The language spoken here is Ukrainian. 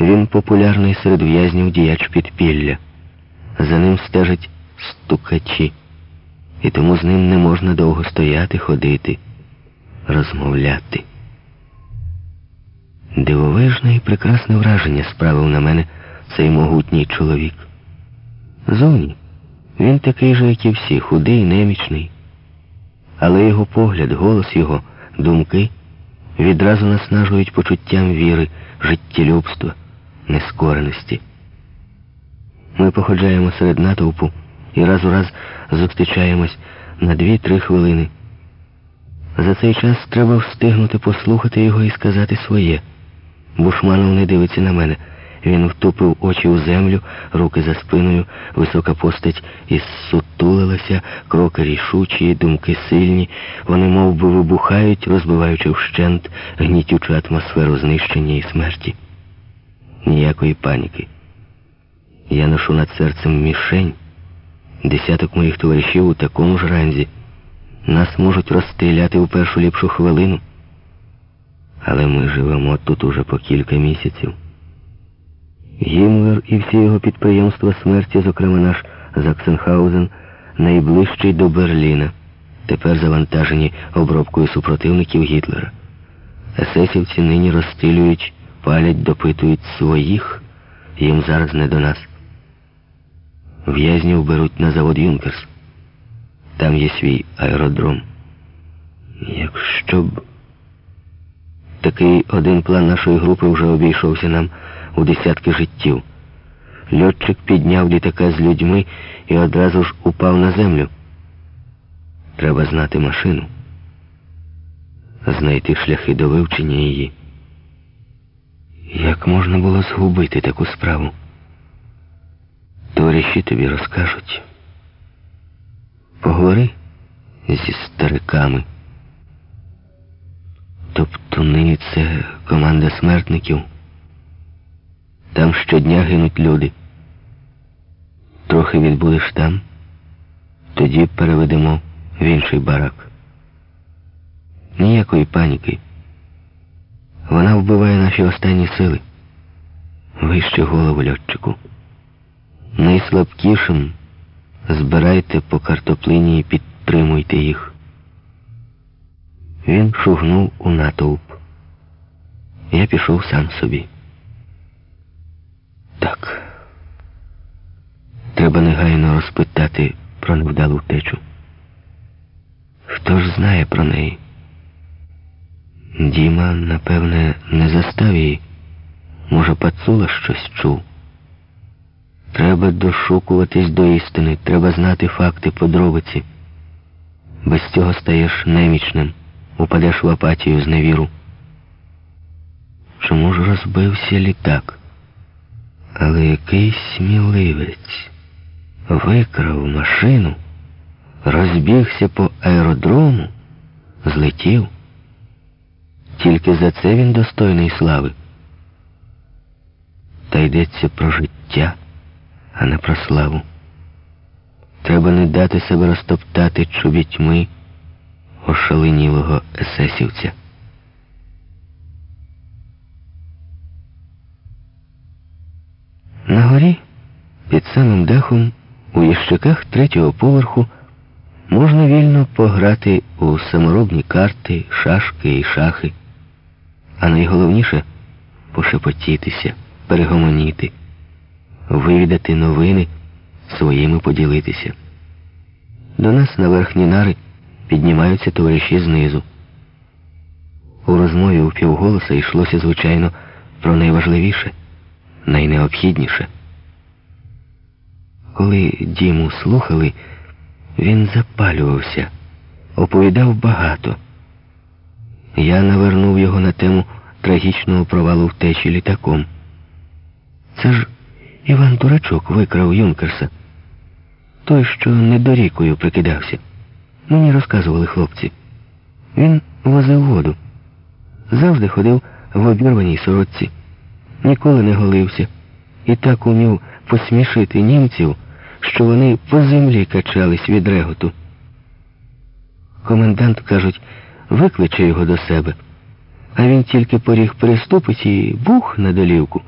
Він популярний серед в'язнів діяч підпілля. За ним стежать стукачі, і тому з ним не можна довго стояти, ходити, розмовляти. Дивовижне і прекрасне враження справив на мене цей могутній чоловік. Зовні він такий же, як і всі, худий, немічний. Але його погляд, голос його, думки відразу наснажують почуттям віри, життєлюбства, нескореності. Ми походжаємо серед натовпу і раз у раз зустрічаємось на дві-три хвилини. За цей час треба встигнути послухати його і сказати своє. Бушманов не дивиться на мене. Він втупив очі у землю, руки за спиною, висока постать ізсутулилася, кроки рішучі, думки сильні. Вони мов би, вибухають, розбиваючи вщент гнітючу атмосферу знищення і смерті. Ніякої паніки. Я ношу над серцем мішень. Десяток моїх товаришів у такому ж ранзі. Нас можуть розстріляти у першу ліпшу хвилину. Але ми живемо тут уже по кілька місяців. Гіммлер і всі його підприємства смерті, зокрема наш Заксенхаузен, найближчий до Берліна, тепер завантажені обробкою супротивників Гітлера. Есесівці нині розстрілюють, палять, допитують своїх, їм зараз не до нас. В'язнів беруть на завод Юнкерс. Там є свій аеродром. Якщо б такий один план нашої групи вже обійшовся нам у десятки життів. Льотчик підняв літака з людьми і одразу ж упав на землю. Треба знати машину, знайти шляхи до вивчення її. Як можна було згубити таку справу? Товариші тобі розкажуть. Поговори зі стариками. Топтуни це команда смертників. Там щодня гинуть люди. Трохи відбудеш там, тоді переведемо в інший барак. Ніякої паніки. Вона вбиває наші останні сили. Вище голову льотчику. Найслабкішим збирайте по картоплині і підтримуйте їх. Він шугнув у натовп. Я пішов сам собі. Так. Треба негайно розпитати про невдалу втечу. Хто ж знає про неї? Діма, напевне, не застав її. Може, пацула щось чув. Треба дошукуватись до істини, треба знати факти, подробиці. Без цього стаєш немічним, упадеш в апатію з невіру. Чому ж розбився літак? Але якийсь сміливець викрав машину, розбігся по аеродрому, злетів. Тільки за це він достойний слави. Та йдеться про життя, а не про славу. Треба не дати себе розтоптати чубітьми ошаленілого есесівця. На горі, під самим дахом, у ящиках третього поверху можна вільно пограти у саморобні карти, шашки і шахи, а найголовніше пошепотітися, перегомоніти, вивідати новини, своїми поділитися. До нас на верхні нари піднімаються товариші знизу. У розмові у півголоса йшлося, звичайно, про найважливіше найнеобхідніше. Коли Діму слухали, він запалювався, оповідав багато. Я навернув його на тему трагічного провалу втечі літаком. Це ж Іван Дурачок викрав Юнкерса. Той, що недорікою прикидався. Мені розказували хлопці. Він возив воду. Завжди ходив в обірваній сорочці ніколи не голився і так умів посмішити німців, що вони по землі качались від реготу. Комендант, кажуть, викличе його до себе, а він тільки поріг переступить і бух на долівку.